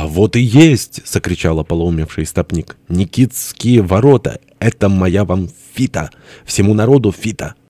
«А вот и есть!» — закричал ополоумевший стопник. «Никитские ворота! Это моя вам фита! Всему народу фита!»